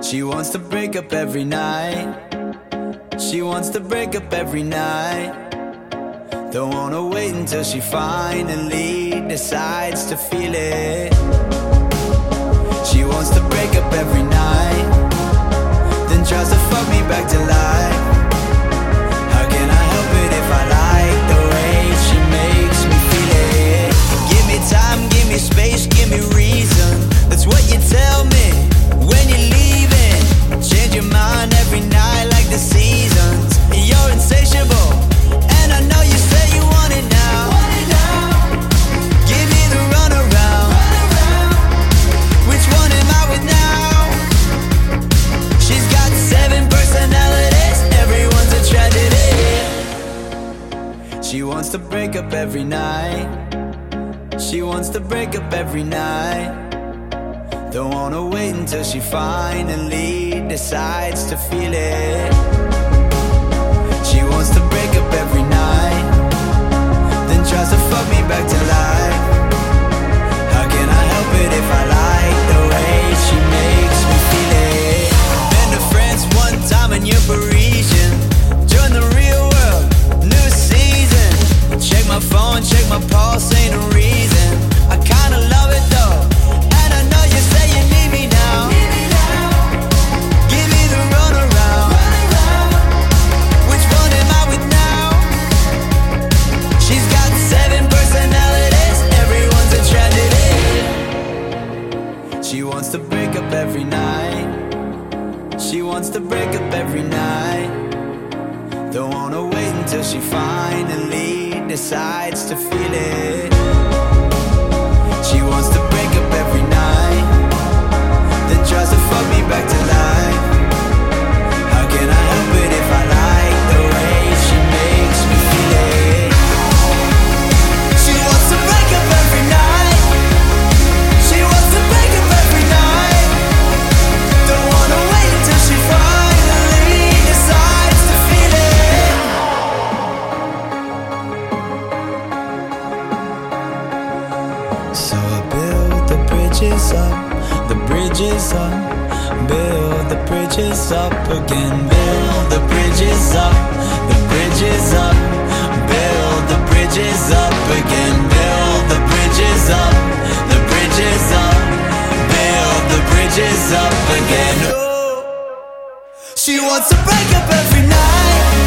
She wants to break up every night. She wants to break up every night. Don't wanna wait until she finally decides to feel it. She wants to break up every night, then tries to fuck me back to life. She wants to break up every night. She wants to break up every night. Don't wanna wait until she finally decides to feel it. She wants to break up every night. She wants to break up every night. Don't wanna wait until she finally decides to feel it. Bridges up, the bridges up, build the bridges up again, build the bridges up, the bridges up, build the bridges up again, build the bridges up, the bridges up, build the bridges up again. Oh, she wants to break up every night.